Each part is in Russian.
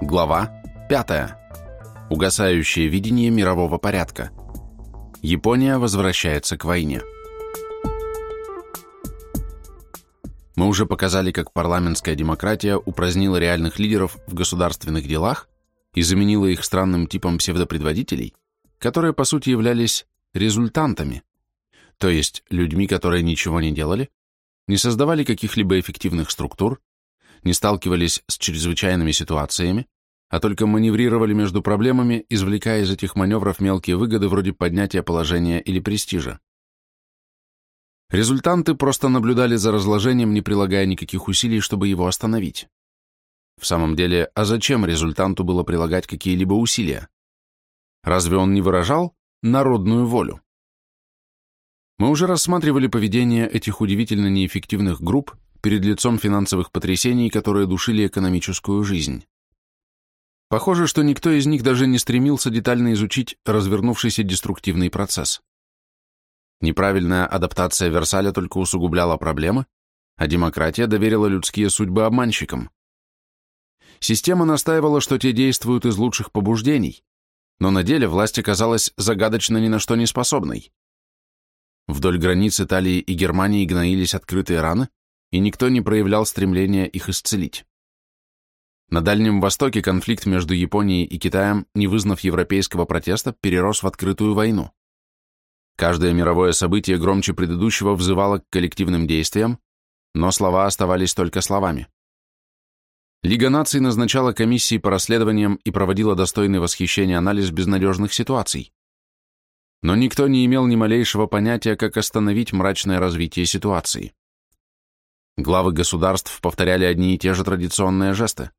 Глава 5. Угасающее видение мирового порядка. Япония возвращается к войне. Мы уже показали, как парламентская демократия упразднила реальных лидеров в государственных делах и заменила их странным типом псевдопредводителей, которые по сути являлись результантами, то есть людьми, которые ничего не делали, не создавали каких-либо эффективных структур, не сталкивались с чрезвычайными ситуациями, а только маневрировали между проблемами, извлекая из этих маневров мелкие выгоды вроде поднятия положения или престижа. Результанты просто наблюдали за разложением, не прилагая никаких усилий, чтобы его остановить. В самом деле, а зачем результанту было прилагать какие-либо усилия? Разве он не выражал народную волю? Мы уже рассматривали поведение этих удивительно неэффективных групп перед лицом финансовых потрясений, которые душили экономическую жизнь. Похоже, что никто из них даже не стремился детально изучить развернувшийся деструктивный процесс. Неправильная адаптация Версаля только усугубляла проблемы, а демократия доверила людские судьбы обманщикам. Система настаивала, что те действуют из лучших побуждений, но на деле власть оказалась загадочно ни на что не способной. Вдоль границ Италии и Германии гноились открытые раны, и никто не проявлял стремления их исцелить. На Дальнем Востоке конфликт между Японией и Китаем, не вызнав европейского протеста, перерос в открытую войну. Каждое мировое событие громче предыдущего взывало к коллективным действиям, но слова оставались только словами. Лига наций назначала комиссии по расследованиям и проводила достойный восхищения анализ безнадежных ситуаций но никто не имел ни малейшего понятия, как остановить мрачное развитие ситуации. Главы государств повторяли одни и те же традиционные жесты.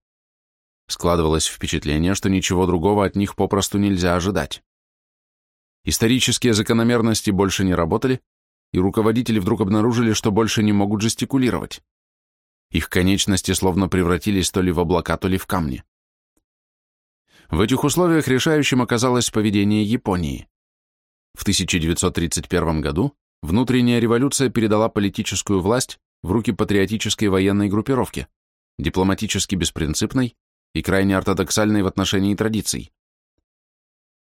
Складывалось впечатление, что ничего другого от них попросту нельзя ожидать. Исторические закономерности больше не работали, и руководители вдруг обнаружили, что больше не могут жестикулировать. Их конечности словно превратились то ли в облака, то ли в камни. В этих условиях решающим оказалось поведение Японии. В 1931 году внутренняя революция передала политическую власть в руки патриотической военной группировки, дипломатически беспринципной и крайне ортодоксальной в отношении традиций.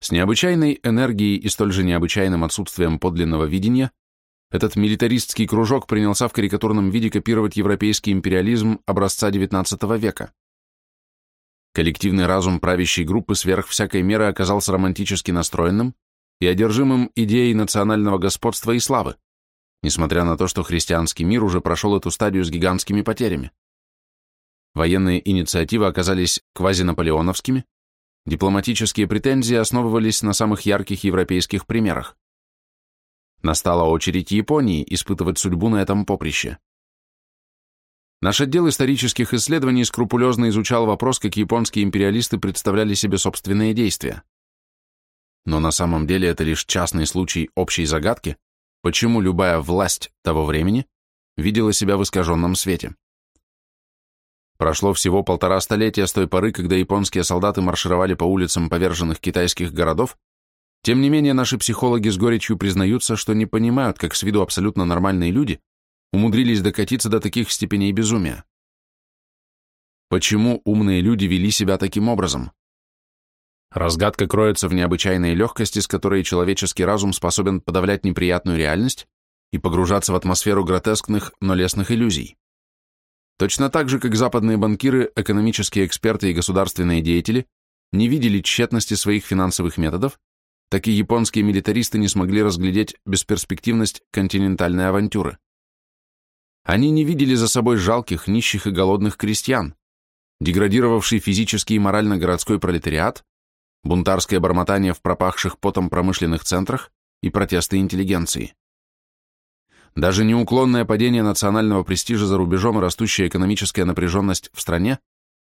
С необычайной энергией и столь же необычайным отсутствием подлинного видения этот милитаристский кружок принялся в карикатурном виде копировать европейский империализм образца XIX века. Коллективный разум правящей группы сверх всякой меры оказался романтически настроенным и одержимым идеей национального господства и славы, несмотря на то, что христианский мир уже прошел эту стадию с гигантскими потерями. Военные инициативы оказались квазинаполеоновскими, дипломатические претензии основывались на самых ярких европейских примерах. Настала очередь Японии испытывать судьбу на этом поприще. Наш отдел исторических исследований скрупулезно изучал вопрос, как японские империалисты представляли себе собственные действия. Но на самом деле это лишь частный случай общей загадки, почему любая власть того времени видела себя в искаженном свете. Прошло всего полтора столетия с той поры, когда японские солдаты маршировали по улицам поверженных китайских городов, тем не менее наши психологи с горечью признаются, что не понимают, как с виду абсолютно нормальные люди умудрились докатиться до таких степеней безумия. Почему умные люди вели себя таким образом? Разгадка кроется в необычайной легкости, с которой человеческий разум способен подавлять неприятную реальность и погружаться в атмосферу гротескных, но лесных иллюзий. Точно так же, как западные банкиры, экономические эксперты и государственные деятели не видели тщетности своих финансовых методов, так и японские милитаристы не смогли разглядеть бесперспективность континентальной авантюры. Они не видели за собой жалких, нищих и голодных крестьян, деградировавший физически и морально городской пролетариат, бунтарское бормотание в пропахших потом промышленных центрах и протесты интеллигенции. Даже неуклонное падение национального престижа за рубежом и растущая экономическая напряженность в стране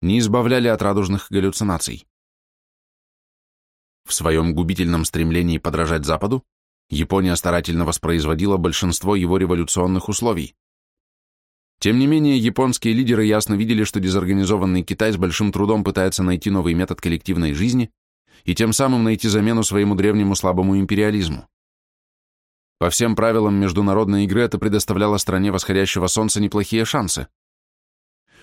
не избавляли от радужных галлюцинаций. В своем губительном стремлении подражать Западу Япония старательно воспроизводила большинство его революционных условий. Тем не менее, японские лидеры ясно видели, что дезорганизованный Китай с большим трудом пытается найти новый метод коллективной жизни и тем самым найти замену своему древнему слабому империализму. По всем правилам международной игры это предоставляло стране восходящего солнца неплохие шансы.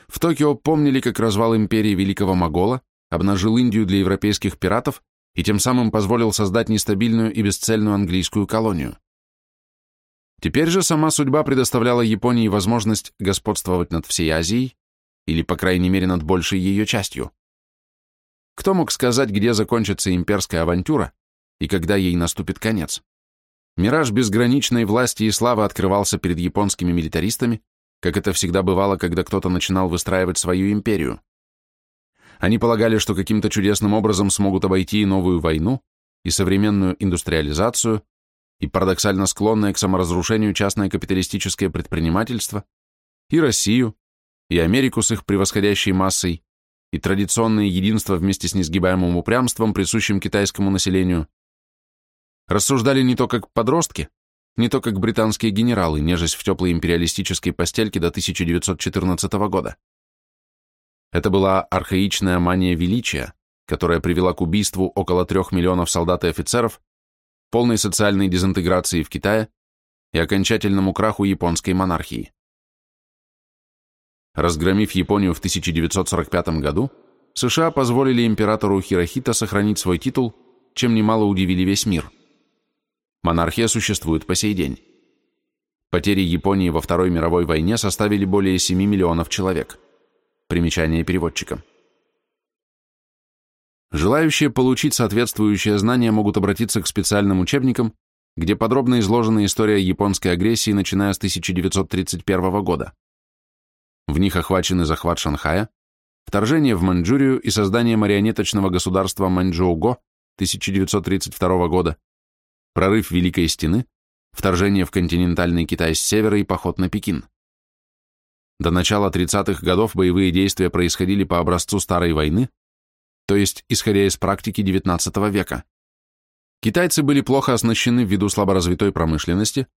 В Токио помнили как развал империи Великого Могола, обнажил Индию для европейских пиратов и тем самым позволил создать нестабильную и бесцельную английскую колонию. Теперь же сама судьба предоставляла Японии возможность господствовать над всей Азией, или, по крайней мере, над большей ее частью. Кто мог сказать, где закончится имперская авантюра и когда ей наступит конец? Мираж безграничной власти и славы открывался перед японскими милитаристами, как это всегда бывало, когда кто-то начинал выстраивать свою империю. Они полагали, что каким-то чудесным образом смогут обойти и новую войну, и современную индустриализацию, и парадоксально склонное к саморазрушению частное капиталистическое предпринимательство, и Россию, и Америку с их превосходящей массой, и традиционное единство вместе с несгибаемым упрямством, присущим китайскому населению, рассуждали не то как подростки, не то как британские генералы, нежесть в теплой империалистической постельке до 1914 года. Это была архаичная мания величия, которая привела к убийству около трех миллионов солдат и офицеров, полной социальной дезинтеграции в Китае и окончательному краху японской монархии. Разгромив Японию в 1945 году, США позволили императору Хирохита сохранить свой титул, чем немало удивили весь мир. Монархия существует по сей день. Потери Японии во Второй мировой войне составили более 7 миллионов человек. Примечание переводчика. Желающие получить соответствующее знание могут обратиться к специальным учебникам, где подробно изложена история японской агрессии, начиная с 1931 года. В них охвачены захват Шанхая, вторжение в Маньчжурию и создание марионеточного государства Маньчжоуго 1932 года, прорыв Великой Стены, вторжение в континентальный Китай с севера и поход на Пекин. До начала 30-х годов боевые действия происходили по образцу Старой войны, то есть исходя из практики XIX века. Китайцы были плохо оснащены ввиду слаборазвитой промышленности,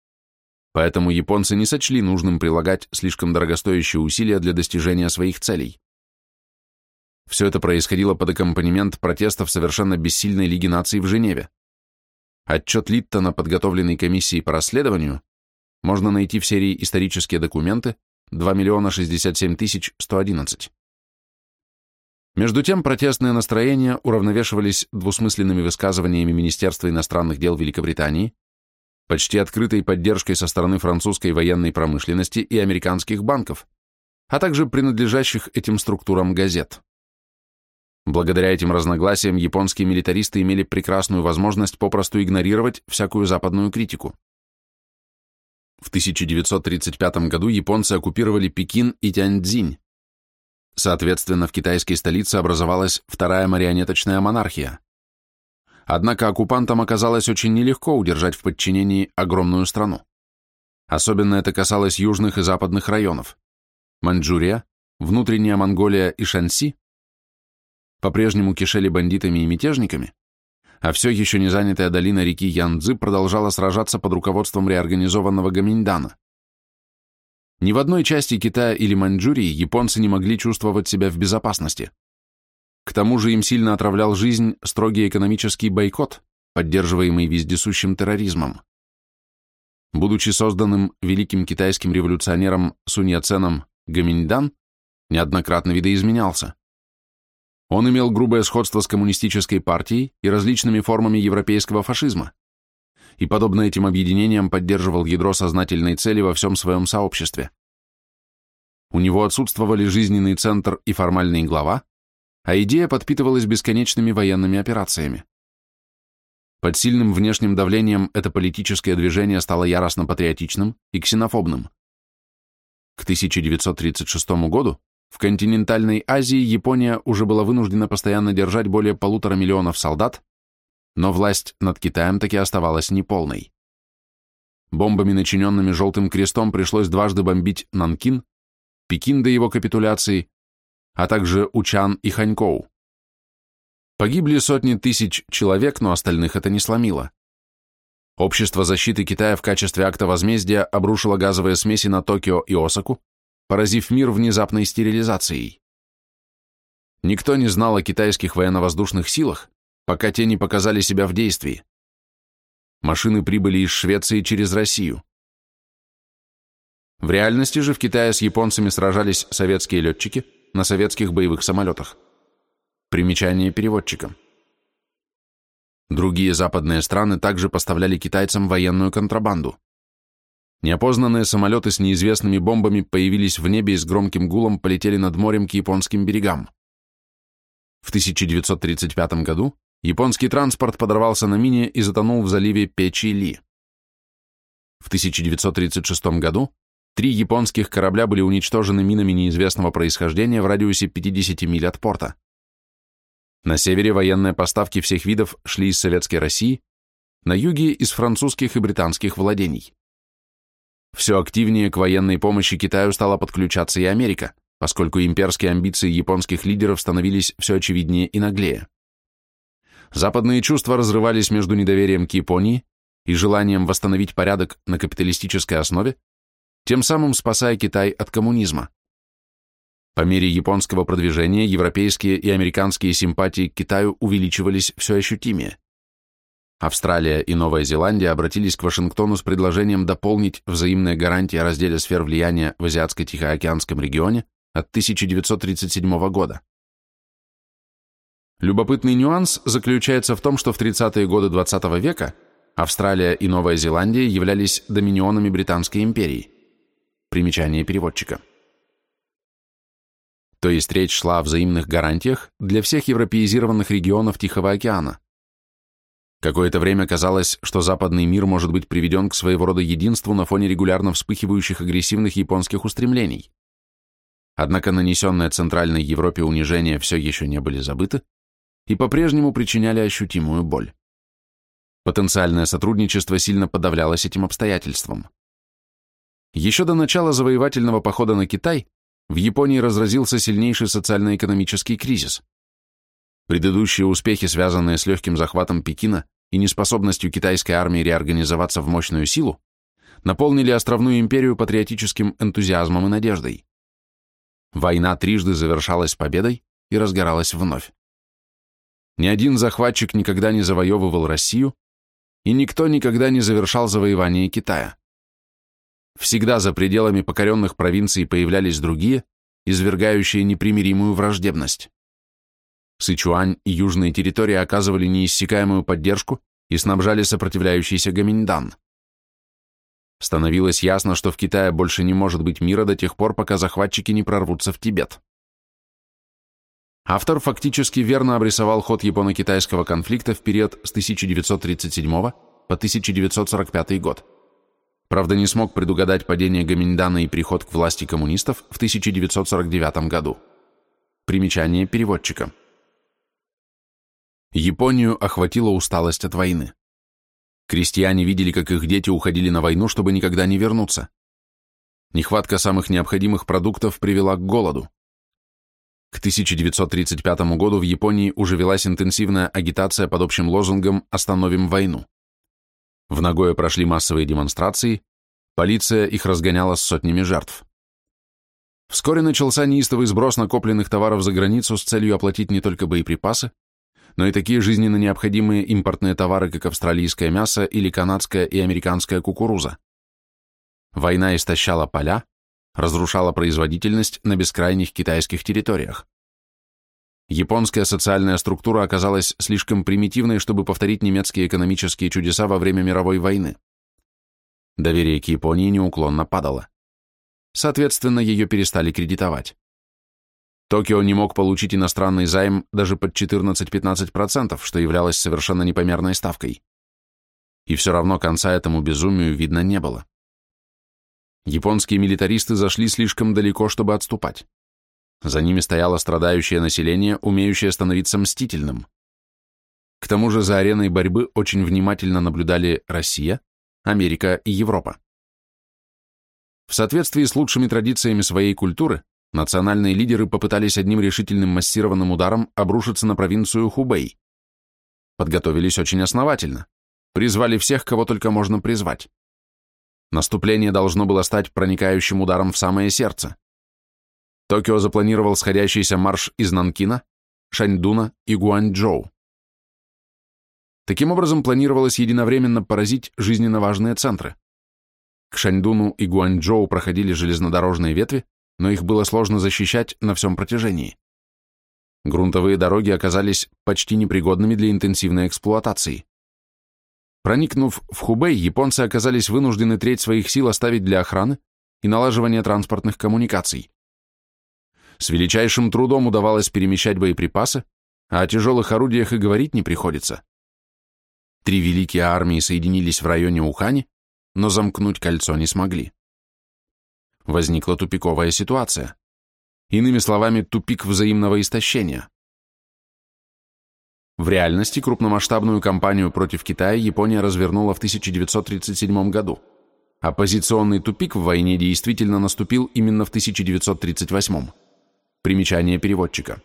поэтому японцы не сочли нужным прилагать слишком дорогостоящие усилия для достижения своих целей. Все это происходило под аккомпанемент протестов совершенно бессильной Лиги наций в Женеве. Отчет Литтона, подготовленный комиссией по расследованию, можно найти в серии «Исторические документы» 2 миллиона 67 тысяч 111. Между тем, протестные настроения уравновешивались двусмысленными высказываниями Министерства иностранных дел Великобритании, почти открытой поддержкой со стороны французской военной промышленности и американских банков, а также принадлежащих этим структурам газет. Благодаря этим разногласиям японские милитаристы имели прекрасную возможность попросту игнорировать всякую западную критику. В 1935 году японцы оккупировали Пекин и Тяньцзинь. Соответственно, в китайской столице образовалась вторая марионеточная монархия. Однако оккупантам оказалось очень нелегко удержать в подчинении огромную страну. Особенно это касалось южных и западных районов. Маньчжурия, внутренняя Монголия и Шанси по-прежнему кишели бандитами и мятежниками, а все еще не занятая долина реки Янцзы продолжала сражаться под руководством реорганизованного Гаминьдана. Ни в одной части Китая или Маньчжурии японцы не могли чувствовать себя в безопасности. К тому же им сильно отравлял жизнь строгий экономический бойкот, поддерживаемый вездесущим терроризмом. Будучи созданным великим китайским революционером Сунь Яценом Гаминьдан, неоднократно видоизменялся. Он имел грубое сходство с коммунистической партией и различными формами европейского фашизма, и, подобно этим объединениям, поддерживал ядро сознательной цели во всем своем сообществе. У него отсутствовали жизненный центр и формальный глава, а идея подпитывалась бесконечными военными операциями. Под сильным внешним давлением это политическое движение стало яростно патриотичным и ксенофобным. К 1936 году в континентальной Азии Япония уже была вынуждена постоянно держать более полутора миллионов солдат, но власть над Китаем таки оставалась неполной. Бомбами, начиненными Желтым Крестом, пришлось дважды бомбить Нанкин, Пекин до его капитуляции, а также Учан и Ханькоу. Погибли сотни тысяч человек, но остальных это не сломило. Общество защиты Китая в качестве акта возмездия обрушило газовые смеси на Токио и Осаку, поразив мир внезапной стерилизацией. Никто не знал о китайских военно-воздушных силах, пока те не показали себя в действии. Машины прибыли из Швеции через Россию. В реальности же в Китае с японцами сражались советские летчики на советских боевых самолетах. Примечание переводчика. Другие западные страны также поставляли китайцам военную контрабанду. Неопознанные самолеты с неизвестными бомбами появились в небе и с громким гулом полетели над морем к японским берегам. В 1935 году японский транспорт подорвался на мине и затонул в заливе Печи-Ли. В 1936 году три японских корабля были уничтожены минами неизвестного происхождения в радиусе 50 миль от порта. На севере военные поставки всех видов шли из Советской России, на юге – из французских и британских владений. Все активнее к военной помощи Китаю стала подключаться и Америка, поскольку имперские амбиции японских лидеров становились все очевиднее и наглее. Западные чувства разрывались между недоверием к Японии и желанием восстановить порядок на капиталистической основе, тем самым спасая Китай от коммунизма. По мере японского продвижения европейские и американские симпатии к Китаю увеличивались все ощутимее. Австралия и Новая Зеландия обратились к Вашингтону с предложением дополнить взаимные гарантии о разделе сфер влияния в Азиатско-Тихоокеанском регионе от 1937 года. Любопытный нюанс заключается в том, что в 30-е годы XX века Австралия и Новая Зеландия являлись доминионами Британской империи. Примечание переводчика. То есть речь шла о взаимных гарантиях для всех европеизированных регионов Тихого океана. Какое-то время казалось, что западный мир может быть приведен к своего рода единству на фоне регулярно вспыхивающих агрессивных японских устремлений. Однако нанесенные Центральной Европе унижения все еще не были забыты и по-прежнему причиняли ощутимую боль. Потенциальное сотрудничество сильно подавлялось этим обстоятельством. Еще до начала завоевательного похода на Китай в Японии разразился сильнейший социально-экономический кризис. Предыдущие успехи, связанные с легким захватом Пекина и неспособностью китайской армии реорганизоваться в мощную силу, наполнили островную империю патриотическим энтузиазмом и надеждой. Война трижды завершалась победой и разгоралась вновь. Ни один захватчик никогда не завоевывал Россию, и никто никогда не завершал завоевание Китая. Всегда за пределами покоренных провинций появлялись другие, извергающие непримиримую враждебность. Сычуань и южные территории оказывали неиссякаемую поддержку и снабжали сопротивляющийся Гаминьдан. Становилось ясно, что в Китае больше не может быть мира до тех пор, пока захватчики не прорвутся в Тибет. Автор фактически верно обрисовал ход японо-китайского конфликта в период с 1937 по 1945 год. Правда, не смог предугадать падение Гаминьдана и приход к власти коммунистов в 1949 году. Примечание переводчика. Японию охватила усталость от войны. Крестьяне видели, как их дети уходили на войну, чтобы никогда не вернуться. Нехватка самых необходимых продуктов привела к голоду. К 1935 году в Японии уже велась интенсивная агитация под общим лозунгом «Остановим войну». В Нагое прошли массовые демонстрации, полиция их разгоняла с сотнями жертв. Вскоре начался неистовый сброс накопленных товаров за границу с целью оплатить не только боеприпасы, но и такие жизненно необходимые импортные товары, как австралийское мясо или канадская и американская кукуруза. Война истощала поля, разрушала производительность на бескрайних китайских территориях. Японская социальная структура оказалась слишком примитивной, чтобы повторить немецкие экономические чудеса во время мировой войны. Доверие к Японии неуклонно падало. Соответственно, ее перестали кредитовать. Токио не мог получить иностранный займ даже под 14-15%, что являлось совершенно непомерной ставкой. И все равно конца этому безумию видно не было. Японские милитаристы зашли слишком далеко, чтобы отступать. За ними стояло страдающее население, умеющее становиться мстительным. К тому же за ареной борьбы очень внимательно наблюдали Россия, Америка и Европа. В соответствии с лучшими традициями своей культуры, национальные лидеры попытались одним решительным массированным ударом обрушиться на провинцию Хубэй. Подготовились очень основательно, призвали всех, кого только можно призвать. Наступление должно было стать проникающим ударом в самое сердце. Токио запланировал сходящийся марш из Нанкина, Шаньдуна и Гуанчжоу. Таким образом, планировалось единовременно поразить жизненно важные центры. К Шаньдуну и Гуанчжоу проходили железнодорожные ветви, но их было сложно защищать на всем протяжении. Грунтовые дороги оказались почти непригодными для интенсивной эксплуатации. Проникнув в Хубэй, японцы оказались вынуждены треть своих сил оставить для охраны и налаживания транспортных коммуникаций. С величайшим трудом удавалось перемещать боеприпасы, а о тяжелых орудиях и говорить не приходится. Три великие армии соединились в районе Ухани, но замкнуть кольцо не смогли. Возникла тупиковая ситуация. Иными словами, тупик взаимного истощения. В реальности крупномасштабную кампанию против Китая Япония развернула в 1937 году. Оппозиционный тупик в войне действительно наступил именно в 1938. Примечание переводчика.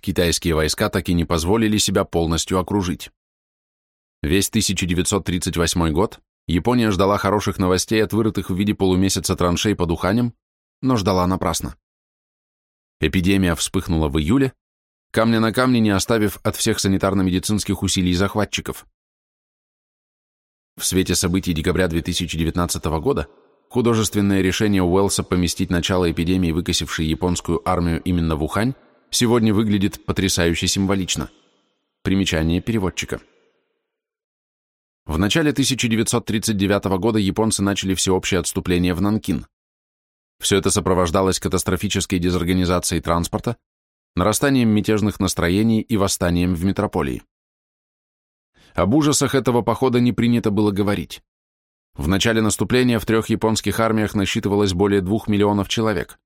Китайские войска так и не позволили себя полностью окружить. Весь 1938 год Япония ждала хороших новостей от вырытых в виде полумесяца траншей под Уханем, но ждала напрасно. Эпидемия вспыхнула в июле, камня на камне не оставив от всех санитарно-медицинских усилий захватчиков. В свете событий декабря 2019 года художественное решение Уэллса поместить начало эпидемии, выкосившей японскую армию именно в Ухань, сегодня выглядит потрясающе символично. Примечание переводчика. В начале 1939 года японцы начали всеобщее отступление в Нанкин. Все это сопровождалось катастрофической дезорганизацией транспорта, нарастанием мятежных настроений и восстанием в метрополии. Об ужасах этого похода не принято было говорить. В начале наступления в трех японских армиях насчитывалось более двух миллионов человек.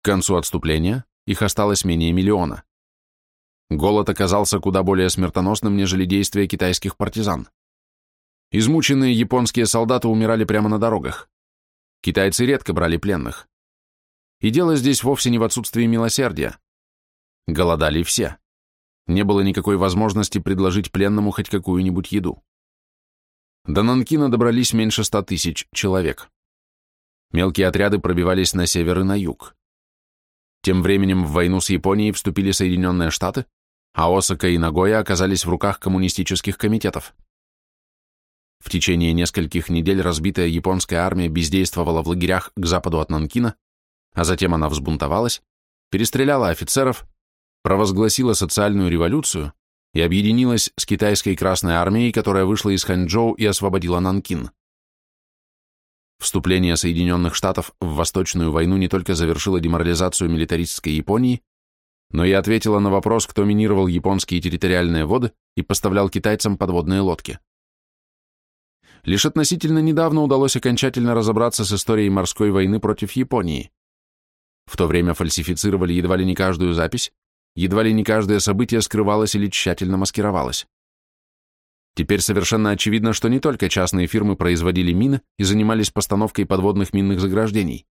К концу отступления их осталось менее миллиона. Голод оказался куда более смертоносным, нежели действия китайских партизан. Измученные японские солдаты умирали прямо на дорогах. Китайцы редко брали пленных. И дело здесь вовсе не в отсутствии милосердия. Голодали все. Не было никакой возможности предложить пленному хоть какую-нибудь еду. До Нанкина добрались меньше ста тысяч человек. Мелкие отряды пробивались на север и на юг. Тем временем в войну с Японией вступили Соединенные Штаты, а Осака и Нагоя оказались в руках коммунистических комитетов. В течение нескольких недель разбитая японская армия бездействовала в лагерях к западу от Нанкина, а затем она взбунтовалась, перестреляла офицеров, провозгласила социальную революцию и объединилась с китайской Красной армией, которая вышла из Ханчжоу и освободила Нанкин. Вступление Соединенных Штатов в Восточную войну не только завершило деморализацию милитаристской Японии, но и ответило на вопрос, кто минировал японские территориальные воды и поставлял китайцам подводные лодки. Лишь относительно недавно удалось окончательно разобраться с историей морской войны против Японии. В то время фальсифицировали едва ли не каждую запись, едва ли не каждое событие скрывалось или тщательно маскировалось. Теперь совершенно очевидно, что не только частные фирмы производили мины и занимались постановкой подводных минных заграждений,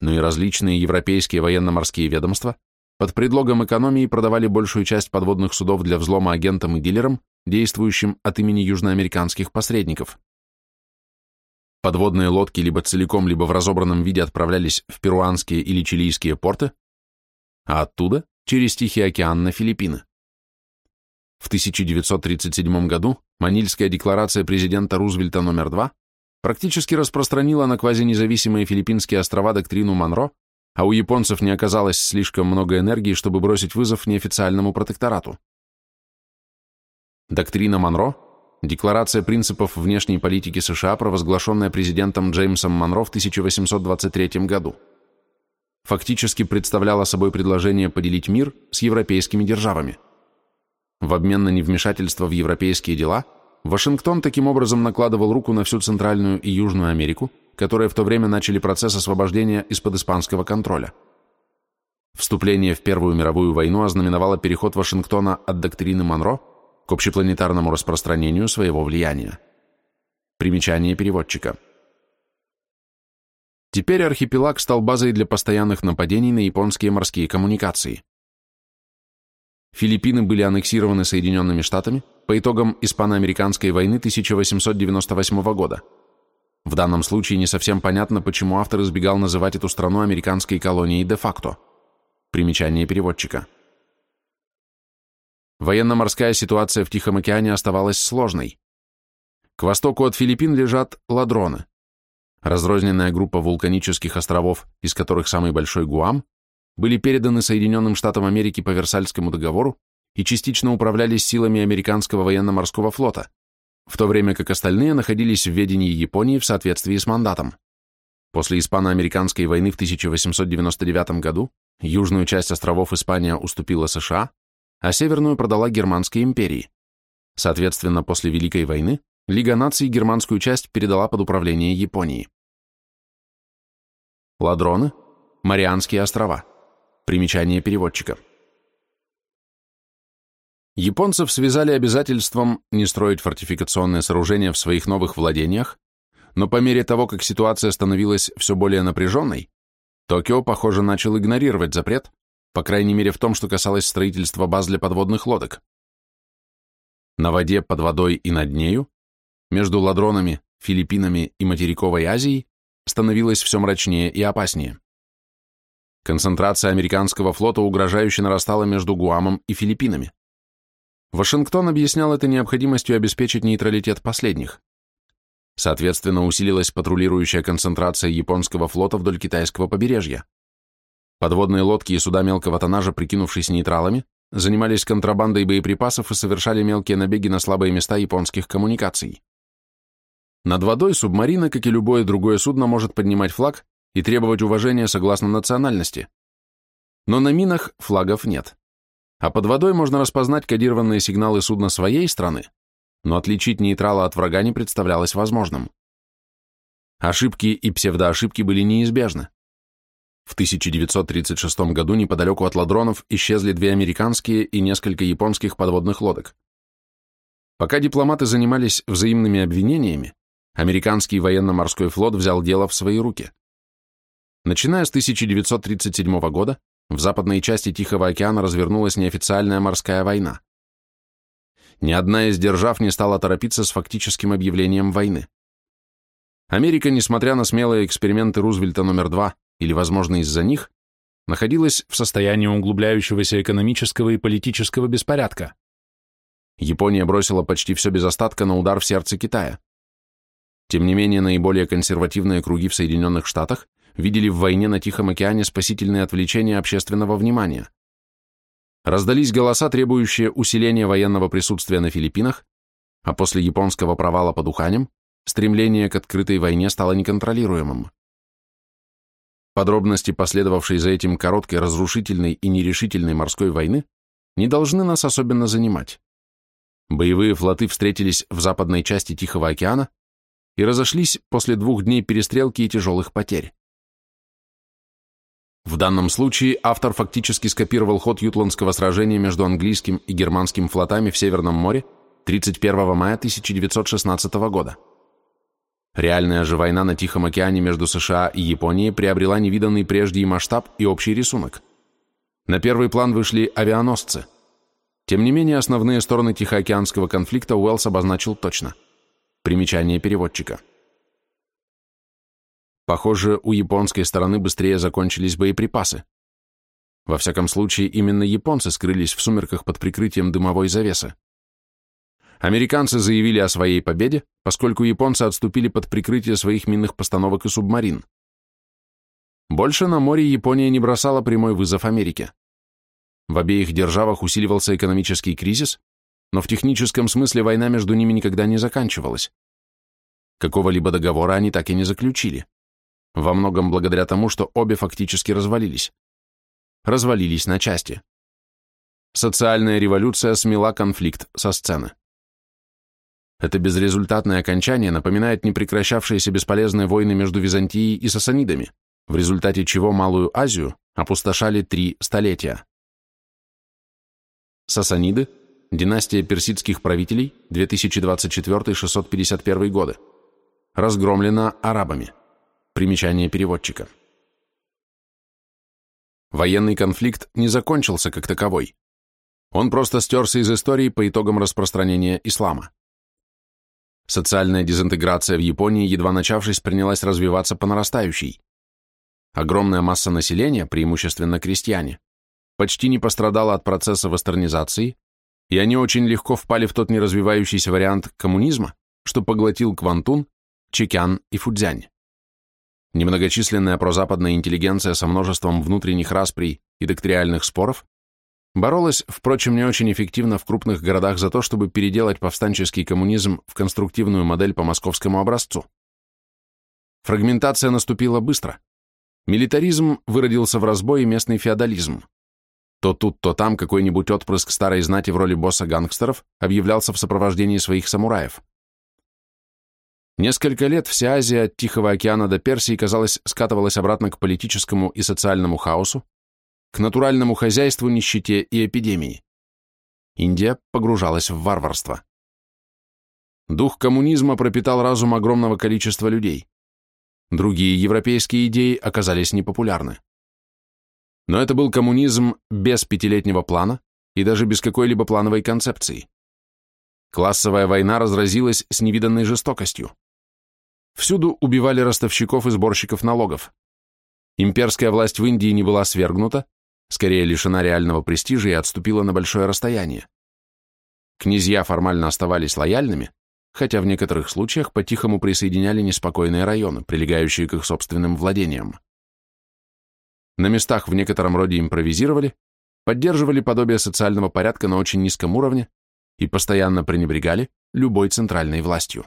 но и различные европейские военно-морские ведомства под предлогом экономии продавали большую часть подводных судов для взлома агентам и дилерам, действующим от имени южноамериканских посредников. Подводные лодки либо целиком, либо в разобранном виде отправлялись в перуанские или чилийские порты, а оттуда через Тихий океан на Филиппины. В 1937 году Манильская декларация президента Рузвельта номер 2 практически распространила на квазинезависимые филиппинские острова доктрину Монро, а у японцев не оказалось слишком много энергии, чтобы бросить вызов неофициальному протекторату. Доктрина Монро Декларация принципов внешней политики США, провозглашенная президентом Джеймсом Монро в 1823 году, фактически представляла собой предложение поделить мир с европейскими державами. В обмен на невмешательство в европейские дела, Вашингтон таким образом накладывал руку на всю Центральную и Южную Америку, которые в то время начали процесс освобождения из-под испанского контроля. Вступление в Первую мировую войну ознаменовало переход Вашингтона от доктрины Монро к общепланетарному распространению своего влияния. Примечание переводчика. Теперь архипелаг стал базой для постоянных нападений на японские морские коммуникации. Филиппины были аннексированы Соединенными Штатами по итогам Испано-Американской войны 1898 года. В данном случае не совсем понятно, почему автор избегал называть эту страну американской колонией де-факто. Примечание переводчика. Военно-морская ситуация в Тихом океане оставалась сложной. К востоку от Филиппин лежат ладроны, разрозненная группа вулканических островов, из которых самый большой Гуам, были переданы Соединенным Штатам Америки по Версальскому договору и частично управлялись силами американского военно-морского флота, в то время как остальные находились в ведении Японии в соответствии с мандатом. После испано-американской войны в 1899 году южную часть островов Испания уступила США, а северную продала Германской империи. Соответственно, после Великой войны Лига наций германскую часть передала под управление Японии. Ладроны, Марианские острова. Примечание переводчика. Японцев связали обязательством не строить фортификационные сооружения в своих новых владениях, но по мере того, как ситуация становилась все более напряженной, Токио, похоже, начал игнорировать запрет, по крайней мере в том, что касалось строительства баз для подводных лодок. На воде, под водой и над нею, между ладронами, Филиппинами и материковой Азией, становилось все мрачнее и опаснее. Концентрация американского флота угрожающе нарастала между Гуамом и Филиппинами. Вашингтон объяснял это необходимостью обеспечить нейтралитет последних. Соответственно, усилилась патрулирующая концентрация японского флота вдоль китайского побережья. Подводные лодки и суда мелкого тоннажа, прикинувшись нейтралами, занимались контрабандой боеприпасов и совершали мелкие набеги на слабые места японских коммуникаций. Над водой субмарина, как и любое другое судно, может поднимать флаг и требовать уважения согласно национальности. Но на минах флагов нет. А под водой можно распознать кодированные сигналы судна своей страны, но отличить нейтрала от врага не представлялось возможным. Ошибки и псевдоошибки были неизбежны. В 1936 году неподалеку от ладронов исчезли две американские и несколько японских подводных лодок. Пока дипломаты занимались взаимными обвинениями, американский военно-морской флот взял дело в свои руки. Начиная с 1937 года, в западной части Тихого океана развернулась неофициальная морская война. Ни одна из держав не стала торопиться с фактическим объявлением войны. Америка, несмотря на смелые эксперименты Рузвельта номер два, или, возможно, из-за них, находилась в состоянии углубляющегося экономического и политического беспорядка. Япония бросила почти все без остатка на удар в сердце Китая. Тем не менее, наиболее консервативные круги в Соединенных Штатах видели в войне на Тихом океане спасительные отвлечения общественного внимания. Раздались голоса, требующие усиления военного присутствия на Филиппинах, а после японского провала под Уханем стремление к открытой войне стало неконтролируемым. Подробности, последовавшей за этим короткой, разрушительной и нерешительной морской войны, не должны нас особенно занимать. Боевые флоты встретились в западной части Тихого океана и разошлись после двух дней перестрелки и тяжелых потерь. В данном случае автор фактически скопировал ход Ютландского сражения между английским и германским флотами в Северном море 31 мая 1916 года. Реальная же война на Тихом океане между США и Японией приобрела невиданный прежде и масштаб, и общий рисунок. На первый план вышли авианосцы. Тем не менее, основные стороны Тихоокеанского конфликта Уэллс обозначил точно. Примечание переводчика. Похоже, у японской стороны быстрее закончились боеприпасы. Во всяком случае, именно японцы скрылись в сумерках под прикрытием дымовой завесы. Американцы заявили о своей победе, поскольку японцы отступили под прикрытие своих минных постановок и субмарин. Больше на море Япония не бросала прямой вызов Америке. В обеих державах усиливался экономический кризис, но в техническом смысле война между ними никогда не заканчивалась. Какого-либо договора они так и не заключили во многом благодаря тому, что обе фактически развалились. Развалились на части. Социальная революция смела конфликт со сцены. Это безрезультатное окончание напоминает непрекращавшиеся бесполезные войны между Византией и Сасанидами, в результате чего Малую Азию опустошали три столетия. Сасаниды – династия персидских правителей 2024-651 годы, разгромлена арабами. Примечание переводчика. Военный конфликт не закончился как таковой. Он просто стерся из истории по итогам распространения ислама. Социальная дезинтеграция в Японии, едва начавшись, принялась развиваться по нарастающей. Огромная масса населения, преимущественно крестьяне, почти не пострадала от процесса вестернизации, и они очень легко впали в тот неразвивающийся вариант коммунизма, что поглотил Квантун, Чекян и Фудзянь. немногочисленная прозападная интеллигенция со множеством внутренних расприй и доктриальных споров боролась, впрочем, не очень эффективно в крупных городах за то, чтобы переделать повстанческий коммунизм в конструктивную модель по московскому образцу. Фрагментация наступила быстро. Милитаризм выродился в разбой и местный феодализм. То тут, то там какой-нибудь отпрыск старой знати в роли босса гангстеров объявлялся в сопровождении своих самураев. Несколько лет вся Азия от Тихого океана до Персии, казалось, скатывалась обратно к политическому и социальному хаосу, к натуральному хозяйству, нищете и эпидемии. Индия погружалась в варварство. Дух коммунизма пропитал разум огромного количества людей. Другие европейские идеи оказались непопулярны. Но это был коммунизм без пятилетнего плана и даже без какой-либо плановой концепции. Классовая война разразилась с невиданной жестокостью. Всюду убивали ростовщиков и сборщиков налогов. Имперская власть в Индии не была свергнута, скорее лишена реального престижа и отступила на большое расстояние. Князья формально оставались лояльными, хотя в некоторых случаях по-тихому присоединяли неспокойные районы, прилегающие к их собственным владениям. На местах в некотором роде импровизировали, поддерживали подобие социального порядка на очень низком уровне и постоянно пренебрегали любой центральной властью.